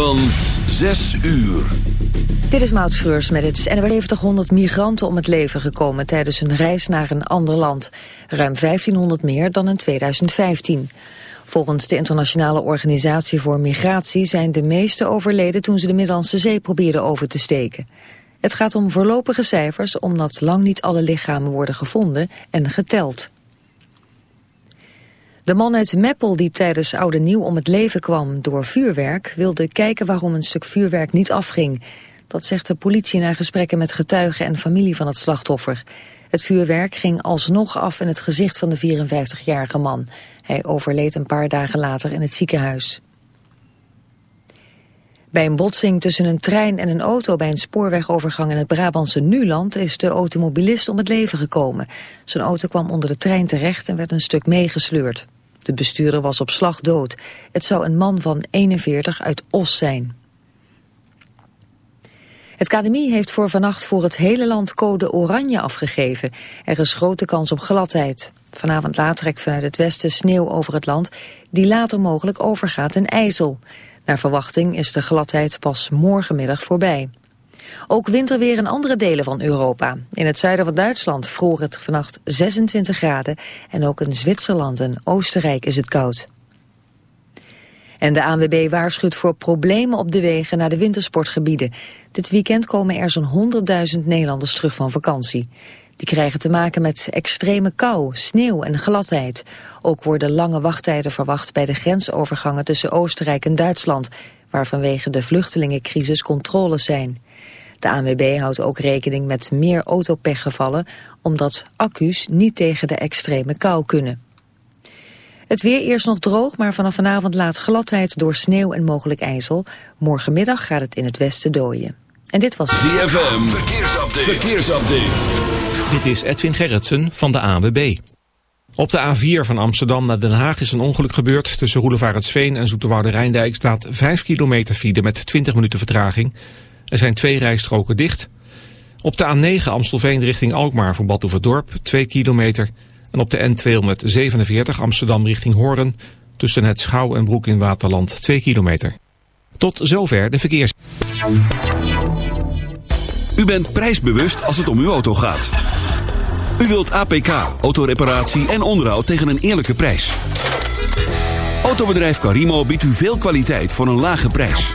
van 6 uur. Dit is Maud Schreurs met het NW 7000 migranten om het leven gekomen tijdens hun reis naar een ander land. Ruim 1500 meer dan in 2015. Volgens de Internationale Organisatie voor Migratie zijn de meeste overleden toen ze de Middellandse Zee probeerden over te steken. Het gaat om voorlopige cijfers omdat lang niet alle lichamen worden gevonden en geteld. De man uit Meppel die tijdens Oude Nieuw om het leven kwam door vuurwerk... wilde kijken waarom een stuk vuurwerk niet afging. Dat zegt de politie na gesprekken met getuigen en familie van het slachtoffer. Het vuurwerk ging alsnog af in het gezicht van de 54-jarige man. Hij overleed een paar dagen later in het ziekenhuis. Bij een botsing tussen een trein en een auto bij een spoorwegovergang in het Brabantse Nuland is de automobilist om het leven gekomen. Zijn auto kwam onder de trein terecht en werd een stuk meegesleurd. De bestuurder was op slag dood. Het zou een man van 41 uit Os zijn. Het KDMI heeft voor vannacht voor het hele land code oranje afgegeven. Er is grote kans op gladheid. Vanavond laat trekt vanuit het westen sneeuw over het land... die later mogelijk overgaat in ijzel. Naar verwachting is de gladheid pas morgenmiddag voorbij. Ook winterweer in andere delen van Europa. In het zuiden van Duitsland vroor het vannacht 26 graden... en ook in Zwitserland en Oostenrijk is het koud. En de ANWB waarschuwt voor problemen op de wegen naar de wintersportgebieden. Dit weekend komen er zo'n 100.000 Nederlanders terug van vakantie. Die krijgen te maken met extreme kou, sneeuw en gladheid. Ook worden lange wachttijden verwacht bij de grensovergangen tussen Oostenrijk en Duitsland, waar vanwege de vluchtelingencrisis controles zijn. De ANWB houdt ook rekening met meer autopechgevallen, omdat accu's niet tegen de extreme kou kunnen. Het weer eerst nog droog, maar vanaf vanavond laat gladheid door sneeuw en mogelijk ijzel. Morgenmiddag gaat het in het westen dooien. En dit was... ZFM, verkeersupdate. verkeersupdate. Dit is Edwin Gerritsen van de ANWB. Op de A4 van Amsterdam naar Den Haag is een ongeluk gebeurd. Tussen Roelevaretsveen en Zoeterwoude Rijndijk staat 5 kilometer file met 20 minuten vertraging. Er zijn twee rijstroken dicht. Op de A9 Amstelveen richting Alkmaar voor Badhoevedorp 2 kilometer. En op de N247 Amsterdam richting Hoorn tussen het Schouw en Broek in Waterland 2 kilometer. Tot zover de verkeers. U bent prijsbewust als het om uw auto gaat. U wilt APK, autoreparatie en onderhoud tegen een eerlijke prijs. Autobedrijf Carimo biedt u veel kwaliteit voor een lage prijs.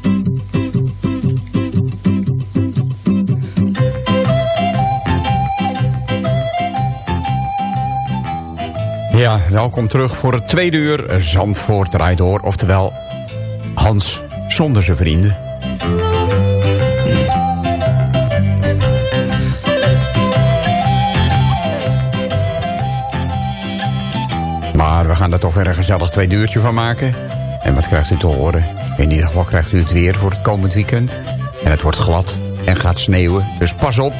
Ja, welkom terug voor het tweede uur Zandvoort draait door. Oftewel Hans zonder zijn vrienden. Maar we gaan er toch weer een gezellig tweede uurtje van maken. En wat krijgt u te horen? In ieder geval krijgt u het weer voor het komend weekend. En het wordt glad en gaat sneeuwen, dus pas op.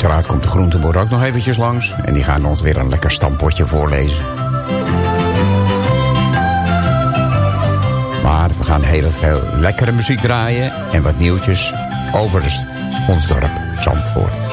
Uiteraard komt de groenteboer ook nog eventjes langs. En die gaan ons weer een lekker stampotje voorlezen. Maar we gaan heel veel lekkere muziek draaien. En wat nieuwtjes over ons dorp Zandvoort.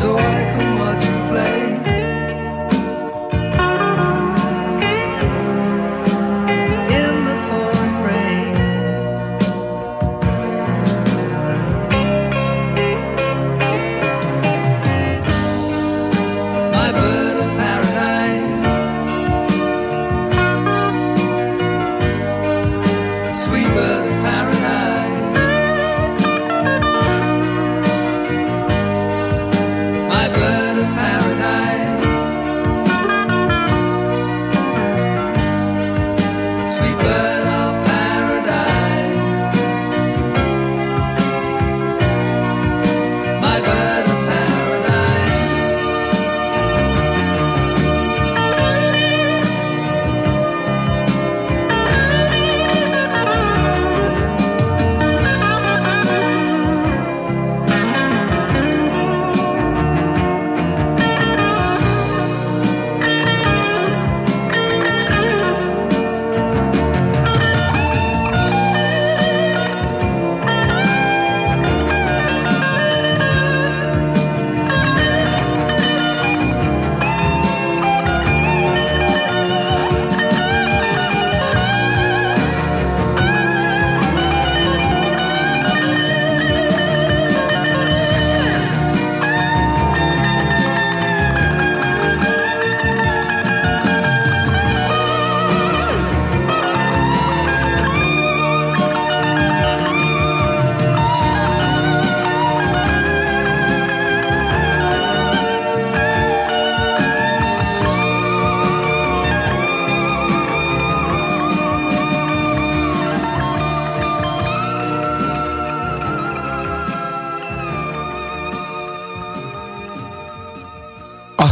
So I can watch you play.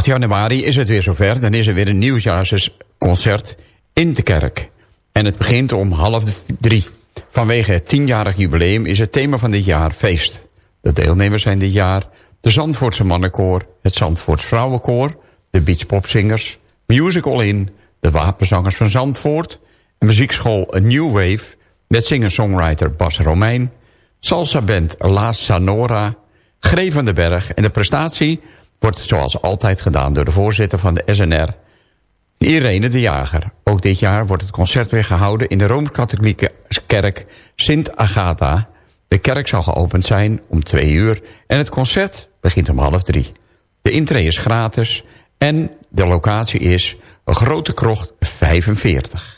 Januari is het weer zover. Dan is er weer een nieuwsjaarsconcert in de kerk. En het begint om half drie. Vanwege het tienjarig jubileum is het thema van dit jaar feest. De deelnemers zijn dit jaar de Zandvoortse Mannenkoor... het Zandvoorts Vrouwenkoor, de Beachpopzingers... Musical In, de Wapenzangers van Zandvoort... muziekschool A New Wave... met singer-songwriter Bas Romein... salsa-band La Sanora... Van den Berg en de prestatie wordt zoals altijd gedaan... door de voorzitter van de SNR, Irene de Jager. Ook dit jaar wordt het concert weer gehouden in de Rooms-Katholieke kerk Sint Agatha. De kerk zal geopend zijn om twee uur en het concert begint om half drie. De intree is gratis en de locatie is Grote Krocht 45.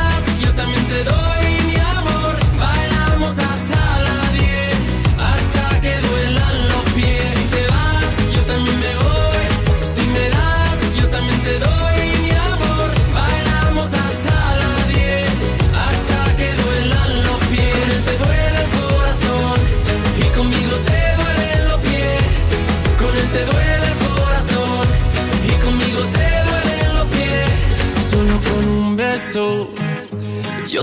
yo también te doy.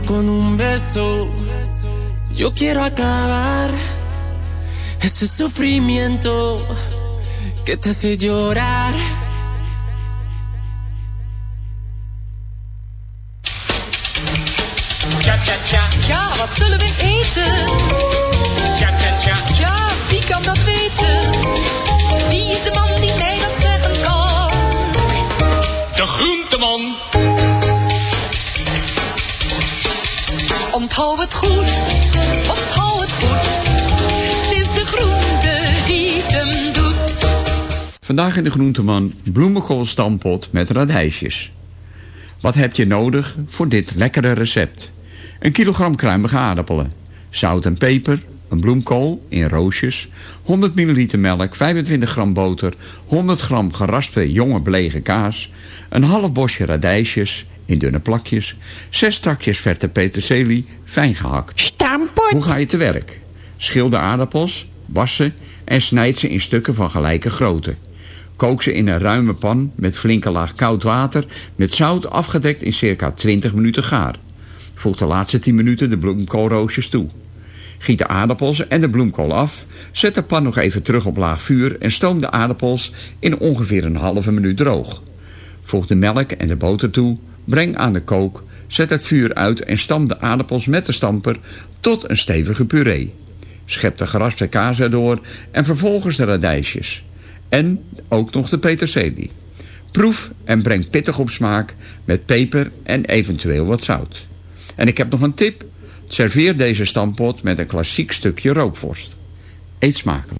Solo con un beso yo quiero acabar ese sufrimiento que te hace llorar. Ja, wat zullen we eten? Ja, wie kan dat weten? Wie is de man die mij dat zeggen kan? De groenteman. Onthoud het goed, onthoud het goed. Het is de groente die het hem doet. Vandaag in de groenteman bloemenkoolstampot met radijsjes. Wat heb je nodig voor dit lekkere recept? Een kilogram kruimige aardappelen, zout en peper, een bloemkool in roosjes, 100 ml melk, 25 gram boter, 100 gram geraspte jonge belegen kaas, een half bosje radijsjes in dunne plakjes, zes takjes verte peterselie, fijn gehakt. Stampot. Hoe ga je te werk? Schil de aardappels, was ze en snijd ze in stukken van gelijke grootte. Kook ze in een ruime pan met flinke laag koud water met zout afgedekt in circa 20 minuten gaar. Voeg de laatste 10 minuten de bloemkoolroosjes toe. Giet de aardappels en de bloemkool af. Zet de pan nog even terug op laag vuur en stoom de aardappels in ongeveer een halve minuut droog. Voeg de melk en de boter toe. Breng aan de kook. Zet het vuur uit en stam de aardappels met de stamper tot een stevige puree. Schep de geraspte kaas erdoor en vervolgens de radijsjes. En ook nog de peterselie. Proef en breng pittig op smaak met peper en eventueel wat zout. En ik heb nog een tip. Serveer deze stampot met een klassiek stukje rookvorst. Eet smakelijk.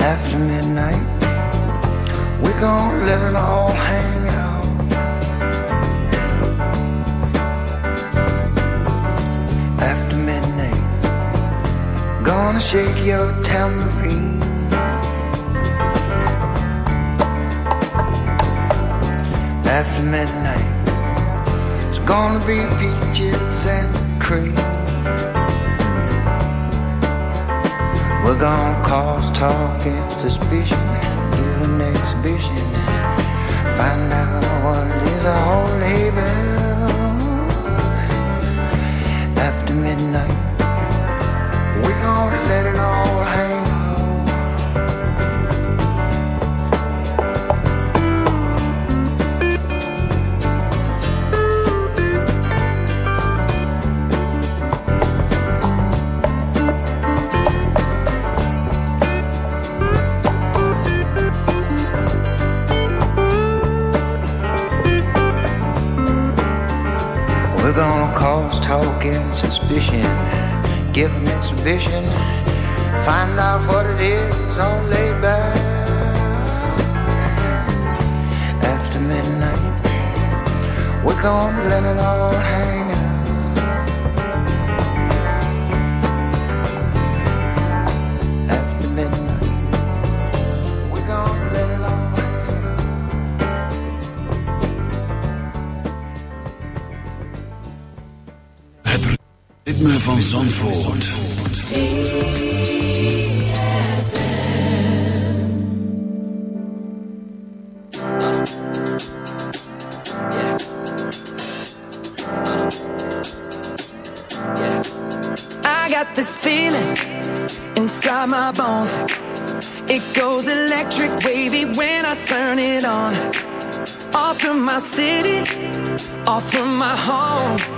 After midnight, we're gonna let it all hang out. After midnight, gonna shake your tambourine. After midnight, it's gonna be peaches and cream. We're gonna cause talk and suspicion, give an exhibition, find out what is a whole label. After midnight, We're gonna let it all hang. suspicion. Give them exhibition. Find out what it is on labor. After midnight, we're gonna let it all hang. van Zandvoort. I got this feeling inside my bones. It goes electric wavy when I turn it on. Off from my city, off from my home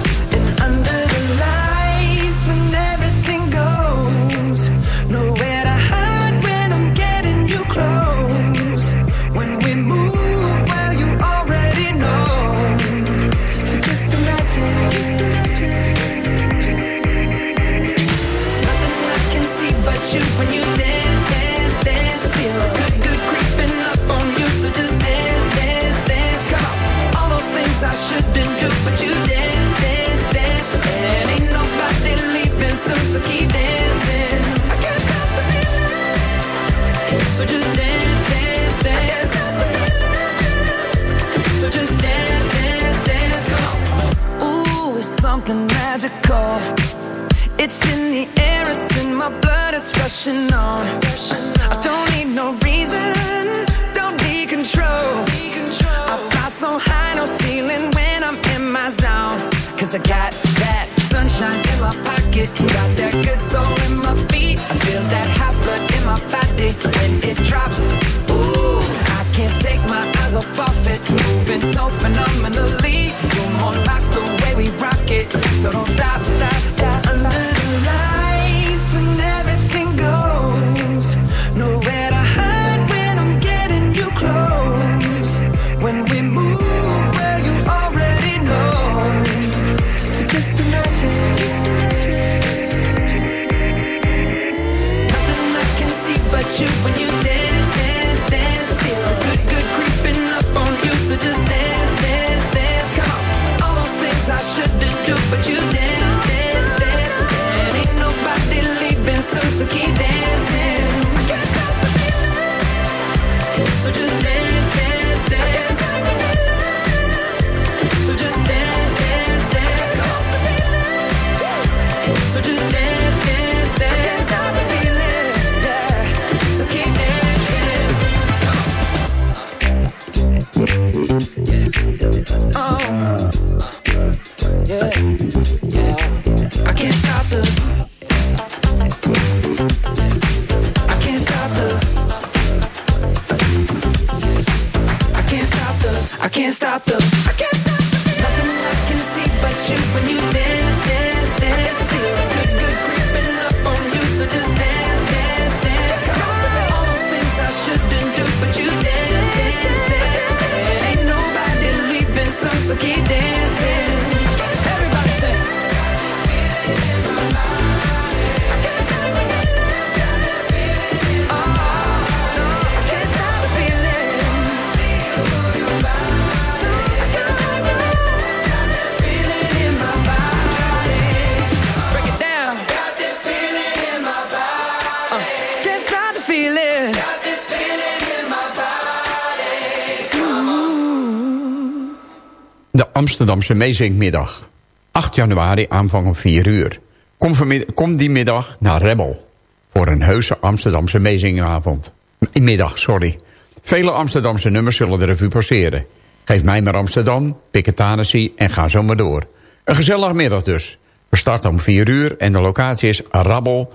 Amsterdamse Meezinkmiddag. 8 januari aanvang om 4 uur. Kom, kom die middag naar Rebel. Voor een heuse Amsterdamse meezingavond. Middag, sorry. Vele Amsterdamse nummers zullen de revue passeren. Geef mij maar Amsterdam, pik het Tennessee en ga zo maar door. Een gezellige middag dus. We starten om 4 uur en de locatie is Rabbel,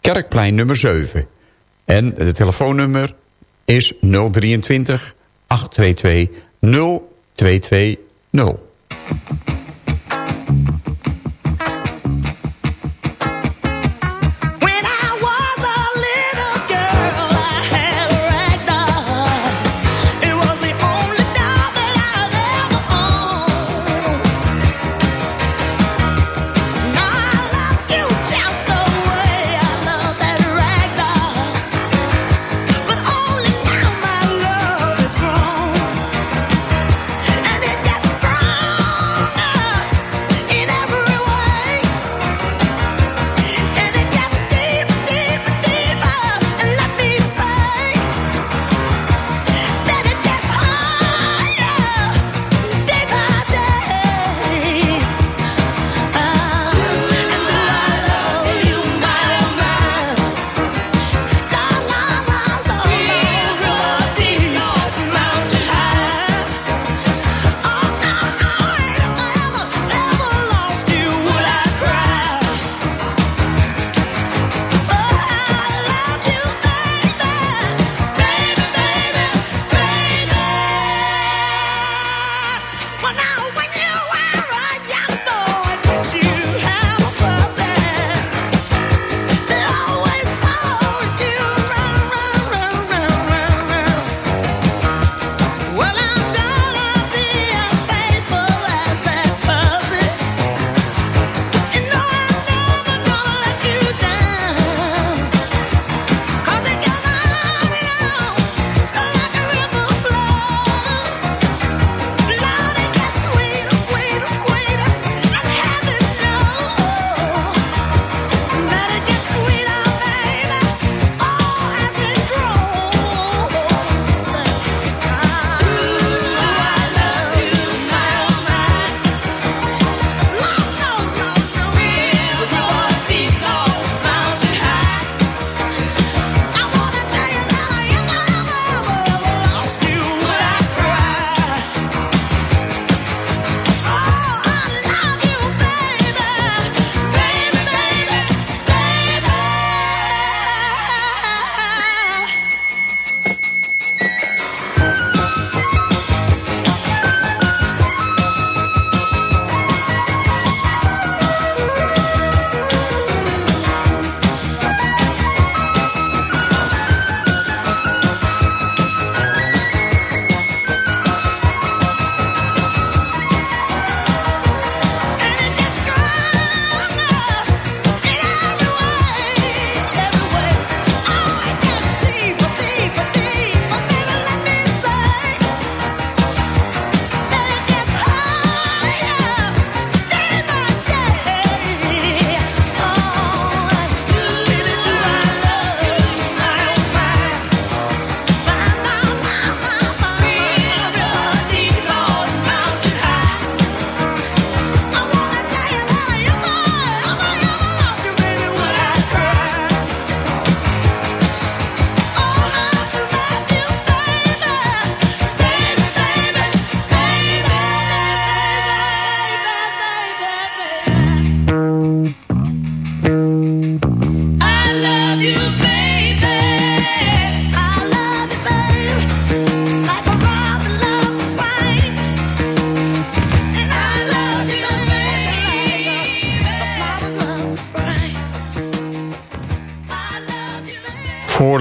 Kerkplein nummer 7. En de telefoonnummer is 023 822 0220. No.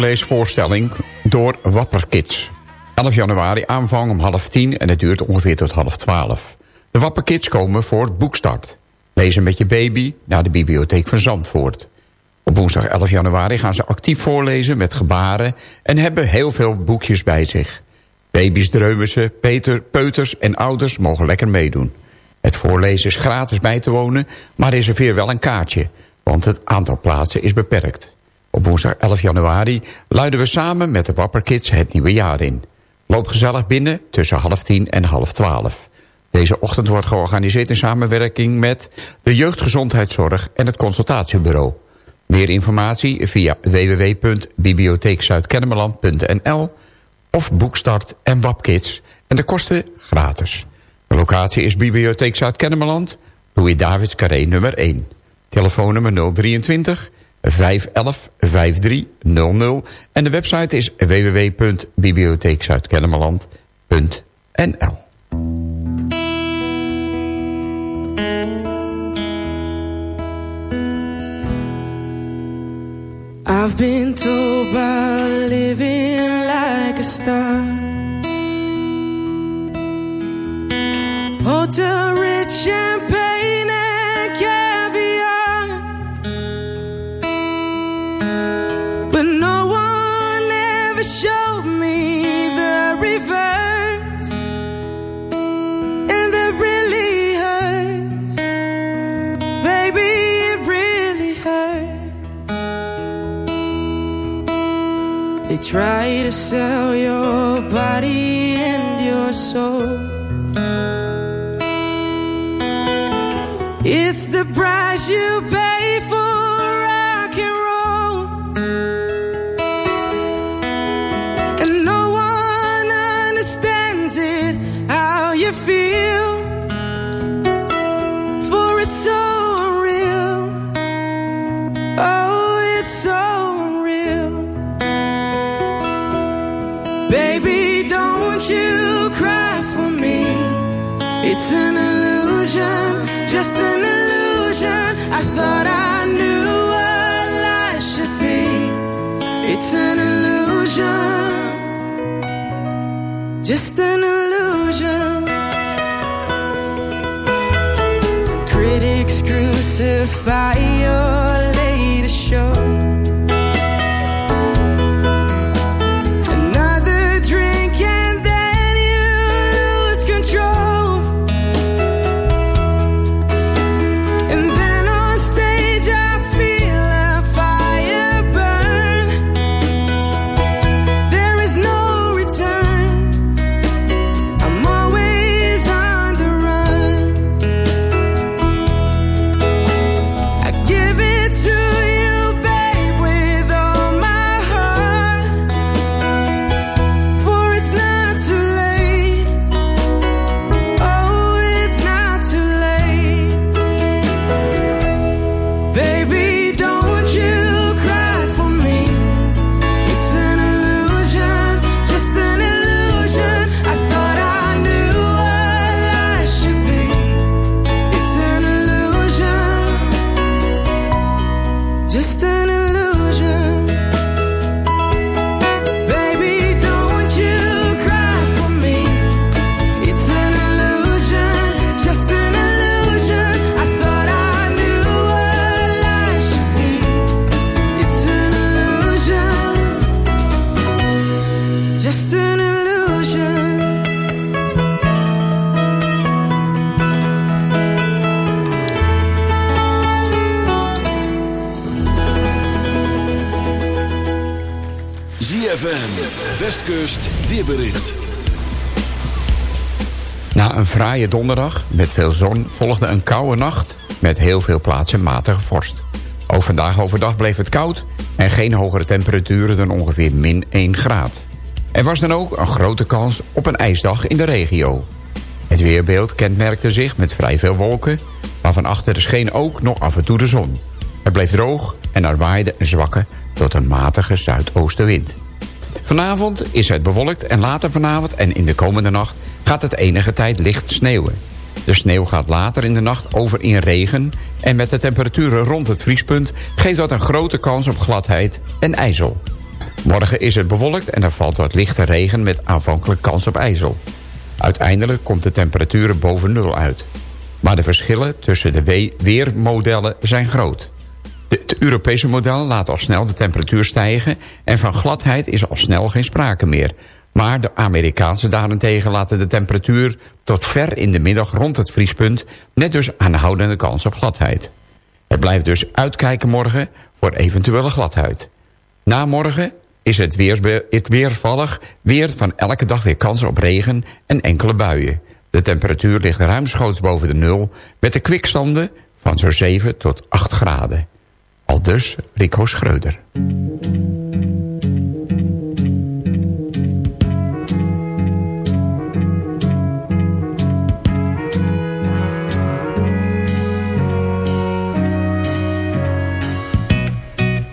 Baby. Voorleesvoorstelling door Wapperkids. 11 januari aanvang om half tien en het duurt ongeveer tot half twaalf. De Wapperkids komen voor Boekstart. Lezen met je baby naar de bibliotheek van Zandvoort. Op woensdag 11 januari gaan ze actief voorlezen met gebaren... en hebben heel veel boekjes bij zich. Baby's, dreumissen, peter, peuters en ouders mogen lekker meedoen. Het voorlezen is gratis bij te wonen, maar reserveer wel een kaartje... want het aantal plaatsen is beperkt. Op woensdag 11 januari luiden we samen met de Wapperkids het nieuwe jaar in. Loop gezellig binnen tussen half tien en half twaalf. Deze ochtend wordt georganiseerd in samenwerking met de Jeugdgezondheidszorg en het consultatiebureau. Meer informatie via www.bibliotheekzuidkennemerland.nl of Boekstart en Wapkids en de kosten gratis. De locatie is Bibliotheek Zuid-Kennemerland, Louis Davids Carré nummer 1. Telefoonnummer 023 511 5300 en de website is www.bibliotheekzuidkennemerland.nl I've been told by living like a star. Hotel rich champagne and caviar. Try to sell your body and your soul. It's the price you pay Westkust, weerbericht. Na een fraaie donderdag met veel zon volgde een koude nacht... met heel veel plaatsen matige vorst. Ook vandaag overdag bleef het koud... en geen hogere temperaturen dan ongeveer min 1 graad. Er was dan ook een grote kans op een ijsdag in de regio. Het weerbeeld kenmerkte zich met vrij veel wolken... maar van achter scheen ook nog af en toe de zon. Het bleef droog en er waaide een zwakke tot een matige zuidoostenwind. Vanavond is het bewolkt en later vanavond en in de komende nacht gaat het enige tijd licht sneeuwen. De sneeuw gaat later in de nacht over in regen... en met de temperaturen rond het vriespunt... geeft dat een grote kans op gladheid en ijzel. Morgen is het bewolkt en er valt wat lichte regen... met aanvankelijk kans op ijzel. Uiteindelijk komt de temperaturen boven nul uit. Maar de verschillen tussen de we- weermodellen zijn groot. Het Europese model laat al snel de temperatuur stijgen... en van gladheid is al snel geen sprake meer... Maar de Amerikaanse daarentegen laten de temperatuur tot ver in de middag rond het vriespunt... net dus aanhoudende kans op gladheid. Het blijft dus uitkijken morgen voor eventuele gladheid. Na morgen is het, weersbe- het weervallig weer van elke dag weer kans op regen en enkele buien. De temperatuur ligt ruimschoots boven de nul... met de kwikstanden van zo'n 7 tot 8 graden. Al dus Rico Schreuder.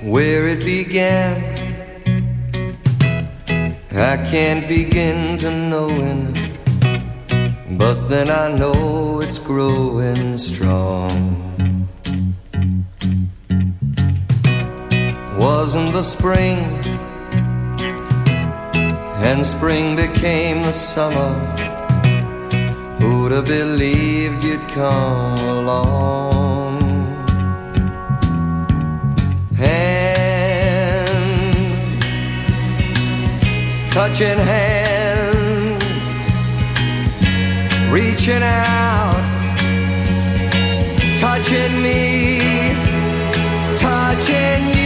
where it began. I can't begin to knowing, but then I know it's growing strong. Wasn't the spring, and spring became the summer. Who'd have believed you'd come along? Hand, touching hands, reaching out, touching me, touching you.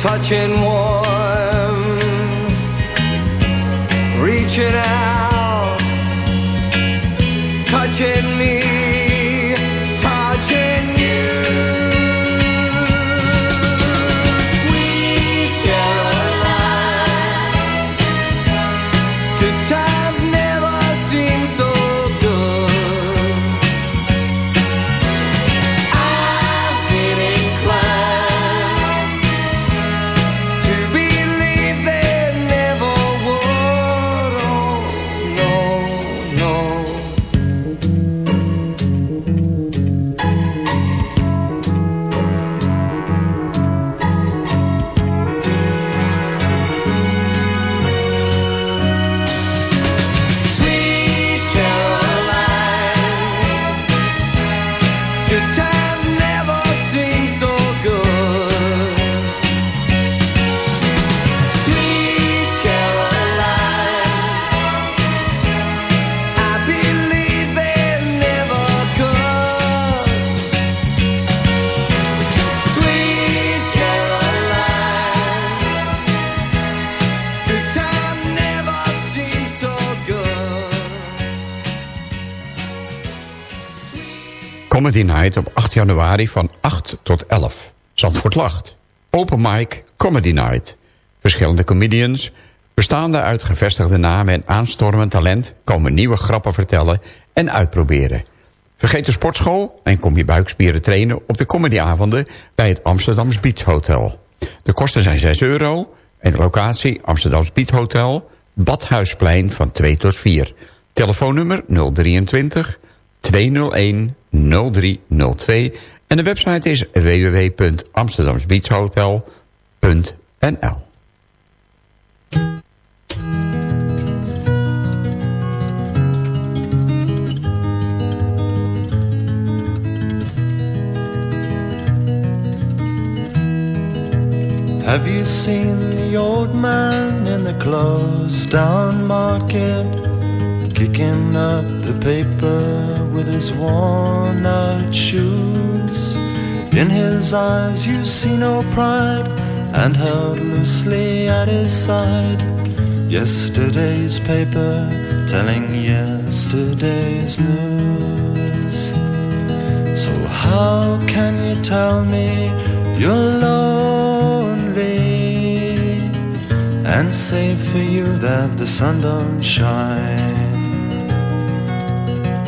touching warm, reaching out, touching Comedy Night op 8 januari van 8 tot 11. Zandvoort lacht. Open mic Comedy Night. Verschillende comedians, bestaande uit gevestigde namen en aanstormend talent... komen nieuwe grappen vertellen en uitproberen. Vergeet de sportschool en kom je buikspieren trainen... op de comedyavonden bij het Amsterdams Beach Hotel. De kosten zijn 6 euro en de locatie Amsterdams Beach Hotel... Badhuisplein van 2 tot 4. Telefoonnummer 023 201 0302 en de website is www.amsterdamsbeachhotel.nl Have you seen the old man in the market? Kicking up the paper with his worn out shoes. In his eyes you see no pride, and held loosely at his side. Yesterday's paper telling yesterday's news. So how can you tell me you're lonely and say for you that the sun don't shine?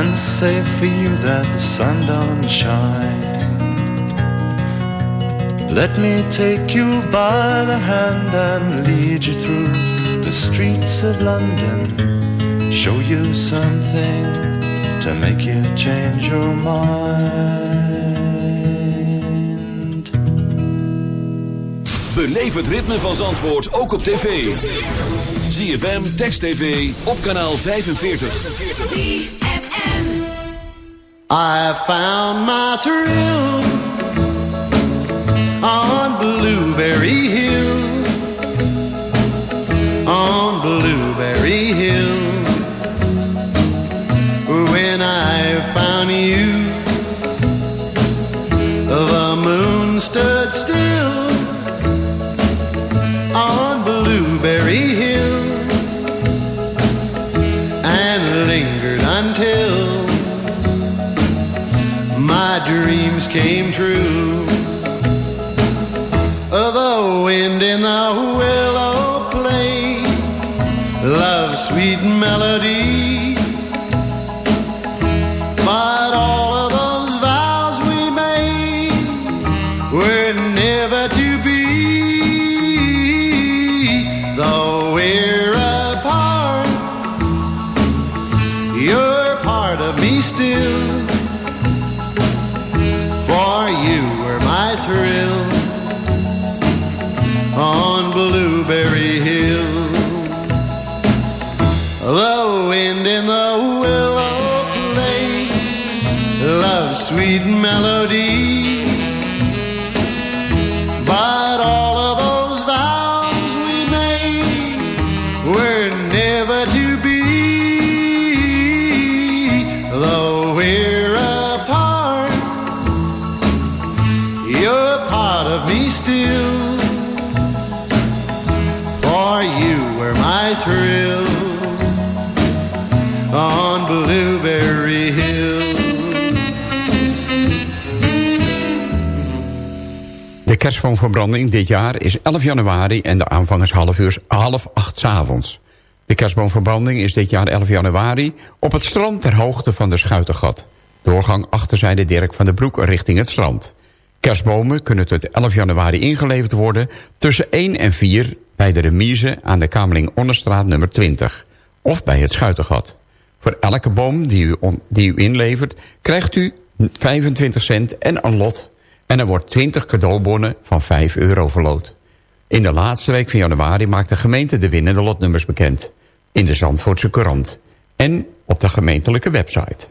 and say for you that the sun don't shine? Let me take you by the hand and lead you through the streets of London. Show you something to make you change your mind. Beleef het ritme van Zandvoort ook op tv. ZFM, Text TV, op kanaal 45. I found my thrill on Blueberry Hill. On Blueberry Hill. When I found you, came true. The wind in the willow played love's sweet melody. Kerstboomverbranding dit jaar is 11 januari en de aanvang is half, uur, half acht 's avonds. De kerstboomverbranding is dit jaar 11 januari op het strand ter hoogte van de Schuitengat. Doorgang achterzijde Dirk van den Broek richting het strand. Kerstbomen kunnen tot 11 januari ingeleverd worden tussen 1 en 4 bij de remise aan de Kamerling Onderstraat nummer 20 of bij het Schuitengat. Voor elke boom die u, die u inlevert krijgt u 25 cent en een lot en er wordt 20 cadeaubonnen van 5 euro verloot. In de laatste week van januari maakt de gemeente de winnende lotnummers bekend. In de Zandvoortse Courant. En op de gemeentelijke website.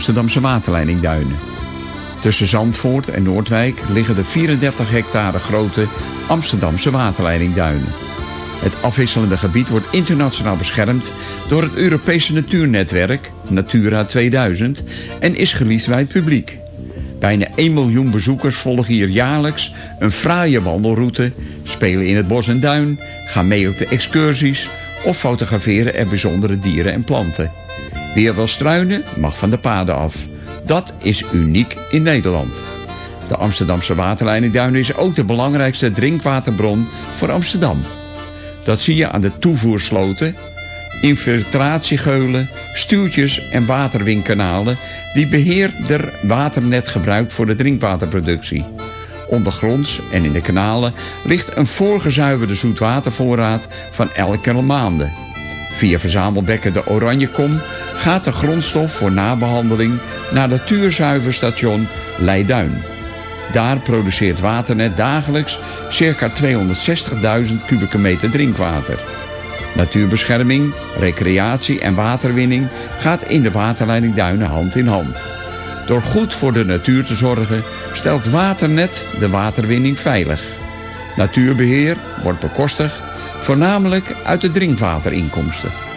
Amsterdamse waterleidingduinen. Tussen Zandvoort en Noordwijk liggen de 34 hectare grote Amsterdamse waterleidingduinen. Het afwisselende gebied wordt internationaal beschermd door het Europese natuurnetwerk Natura 2000 en is geliefd bij het publiek. Bijna 1 miljoen bezoekers volgen hier jaarlijks een fraaie wandelroute, spelen in het bos en duin, gaan mee op de excursies of fotograferen er bijzondere dieren en planten. Wie wil struinen mag van de paden af. Dat is uniek in Nederland. De Amsterdamse waterleidingduinen is ook de belangrijkste drinkwaterbron voor Amsterdam. Dat zie je aan de toevoersloten, infiltratiegeulen, stuwtjes en waterwinkanalen die beheerder waternet gebruikt voor de drinkwaterproductie. Ondergronds en in de kanalen ligt een voorgezuiverde zoetwatervoorraad van enkele maanden. Via verzamelbekken de Oranjekom gaat de grondstof voor nabehandeling naar natuurzuiverstation Leiduin. Daar produceert Waternet dagelijks circa 260.000 kubieke meter drinkwater. Natuurbescherming, recreatie en waterwinning gaat in de waterleiding Duinen hand in hand. Door goed voor de natuur te zorgen stelt Waternet de waterwinning veilig. Natuurbeheer wordt bekostigd voornamelijk uit de drinkwaterinkomsten.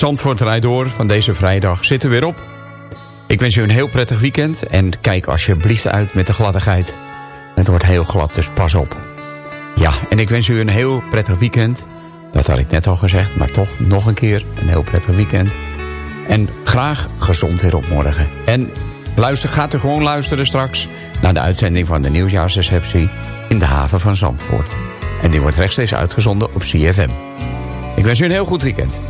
Zandvoort rijdt door van deze vrijdag zit er weer op. Ik wens u een heel prettig weekend en kijk alsjeblieft uit met de gladdigheid. Het wordt heel glad, dus pas op. Ja, en ik wens u een heel prettig weekend. Dat had ik net al gezegd, maar toch nog een keer een heel prettig weekend. En graag gezond weer op morgen. En luister, gaat u gewoon luisteren straks... naar de uitzending van de nieuwjaarsreceptie in de haven van Zandvoort. En die wordt rechtstreeks uitgezonden op CFM. Ik wens u een heel goed weekend.